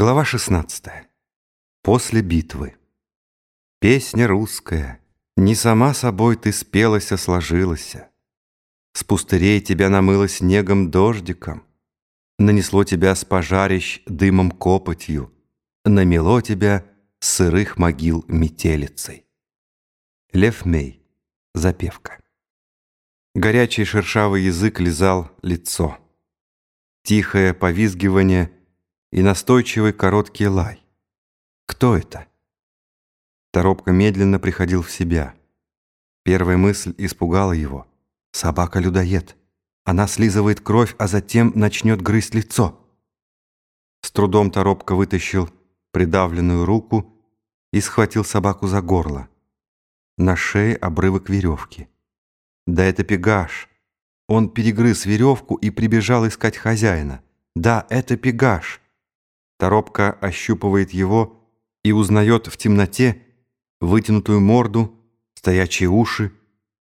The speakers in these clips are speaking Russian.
Глава 16. После битвы. Песня русская, не сама собой ты спелася, сложилася. С пустырей тебя намыло снегом дождиком, Нанесло тебя с пожарищ дымом копотью, Намело тебя с сырых могил метелицей. Лев Мей. Запевка. Горячий шершавый язык лизал лицо. Тихое повизгивание — и настойчивый короткий лай. Кто это? Торопко медленно приходил в себя. Первая мысль испугала его. Собака-людоед. Она слизывает кровь, а затем начнет грызть лицо. С трудом Торопко вытащил придавленную руку и схватил собаку за горло. На шее обрывок веревки. Да это пегаш. Он перегрыз веревку и прибежал искать хозяина. Да, это пегаш. Торопка ощупывает его и узнает в темноте вытянутую морду, стоячие уши,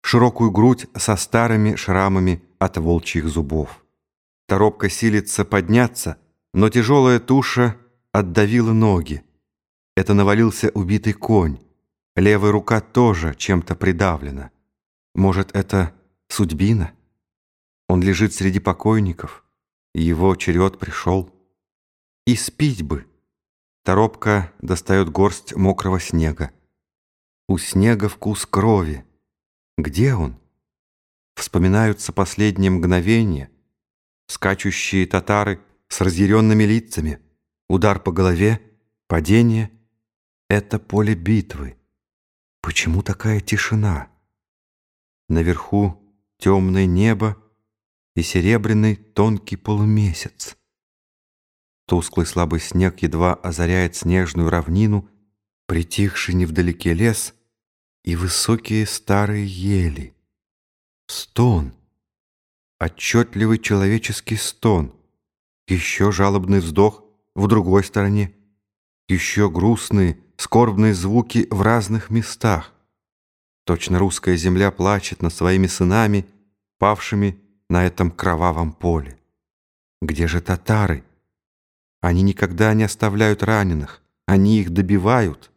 широкую грудь со старыми шрамами от волчьих зубов. Торопка силится подняться, но тяжелая туша отдавила ноги. Это навалился убитый конь. Левая рука тоже чем-то придавлена. Может, это судьбина? Он лежит среди покойников, его черед пришел. И спить бы. Торопка достает горсть мокрого снега. У снега вкус крови. Где он? Вспоминаются последние мгновения. Скачущие татары с разъяренными лицами. Удар по голове, падение. Это поле битвы. Почему такая тишина? Наверху темное небо и серебряный тонкий полумесяц. Тусклый слабый снег едва озаряет снежную равнину, притихший невдалеке лес и высокие старые ели. Стон, отчетливый человеческий стон, еще жалобный вздох в другой стороне, еще грустные, скорбные звуки в разных местах. Точно русская земля плачет над своими сынами, павшими на этом кровавом поле. Где же татары? Они никогда не оставляют раненых, они их добивают.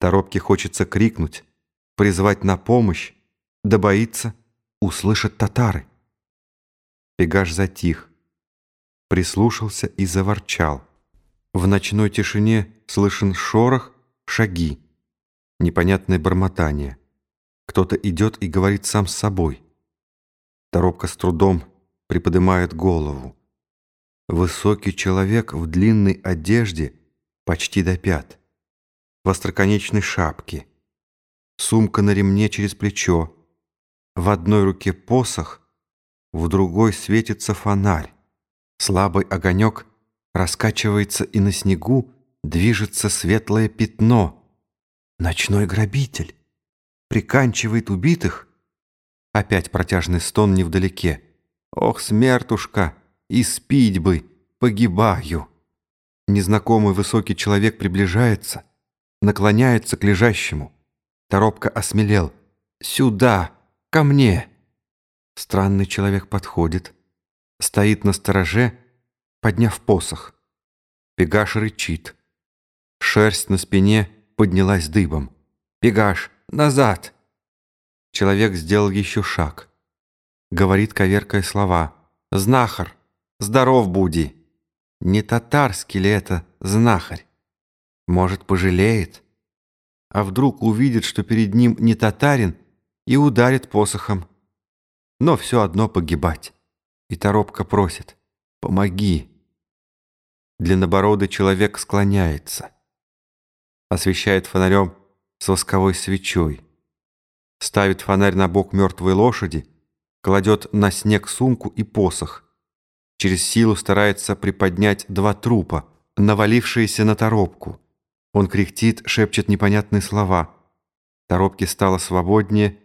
Торопке хочется крикнуть, призвать на помощь, да боится, услышат татары. Пегаш затих, прислушался и заворчал. В ночной тишине слышен шорох, шаги, непонятное бормотание. Кто-то идет и говорит сам с собой. Торопка с трудом приподнимает голову. Высокий человек в длинной одежде почти до пят, в остроконечной шапке, сумка на ремне через плечо, в одной руке посох, в другой светится фонарь. Слабый огонек раскачивается, и на снегу движется светлое пятно. Ночной грабитель приканчивает убитых. Опять протяжный стон невдалеке. Ох, смертушка! И спить бы, погибаю. Незнакомый высокий человек приближается, наклоняется к лежащему. Торопко осмелел. «Сюда! Ко мне!» Странный человек подходит, стоит на стороже, подняв посох. Пегаш рычит. Шерсть на спине поднялась дыбом. «Пегаш, назад!» Человек сделал еще шаг. Говорит, коверкая слова. «Знахар!» Здоров, Буди. Не татарский ли это знахарь? Может, пожалеет? А вдруг увидит, что перед ним не татарин, и ударит посохом. Но все одно погибать. И торопка просит «Помоги». Длиннобородый человек склоняется. Освещает фонарем с восковой свечой. Ставит фонарь на бок мертвой лошади, кладет на снег сумку и посох через силу старается приподнять два трупа, навалившиеся на торопку. Он кряхтит, шепчет непонятные слова. Торопке стало свободнее,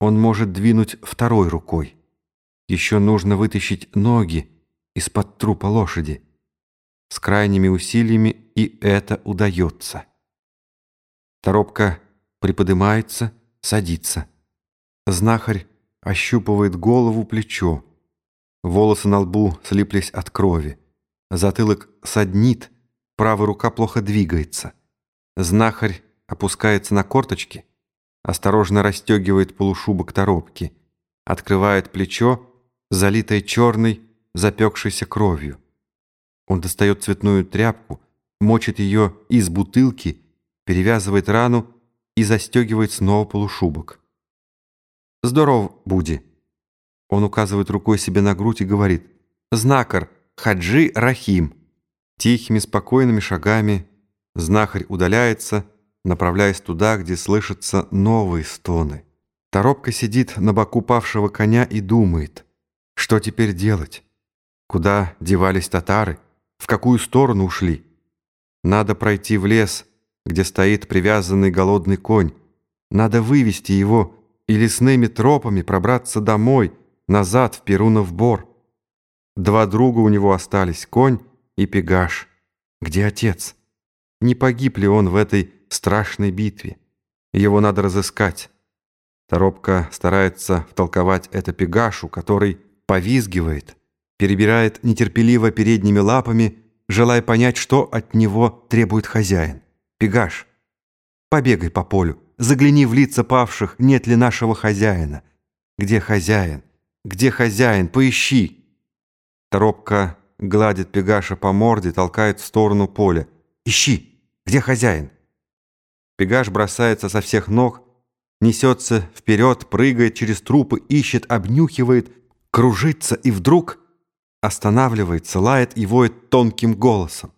он может двинуть второй рукой. Еще нужно вытащить ноги из-под трупа лошади. С крайними усилиями и это удается. Торопка приподнимается, садится. Знахарь ощупывает голову, плечо. Волосы на лбу слиплись от крови. Затылок саднит, правая рука плохо двигается. Знахарь опускается на корточки, осторожно расстегивает полушубок торопки, открывает плечо, залитое черной, запекшейся кровью. Он достает цветную тряпку, мочит ее из бутылки, перевязывает рану и застегивает снова полушубок. «Здоров, Буди!» Он указывает рукой себе на грудь и говорит «Знакар, Хаджи Рахим!» Тихими, спокойными шагами знахарь удаляется, направляясь туда, где слышатся новые стоны. Торопка сидит на боку павшего коня и думает, что теперь делать? Куда девались татары? В какую сторону ушли? Надо пройти в лес, где стоит привязанный голодный конь. Надо вывести его и лесными тропами пробраться домой, назад в Перунов бор. Два друга у него остались, конь и пегаш. Где отец? Не погиб ли он в этой страшной битве? Его надо разыскать. Торопка старается втолковать это пегашу, который повизгивает, перебирает нетерпеливо передними лапами, желая понять, что от него требует хозяин. «Пегаш, побегай по полю, загляни в лица павших, нет ли нашего хозяина. Где хозяин? Где хозяин? Поищи!» Торопка гладит Пегаша по морде, толкает в сторону поля. «Ищи! Где хозяин?» Пегаш бросается со всех ног, несется вперед, прыгает через трупы, ищет, обнюхивает, кружится и вдруг останавливается, лает и воет тонким голосом.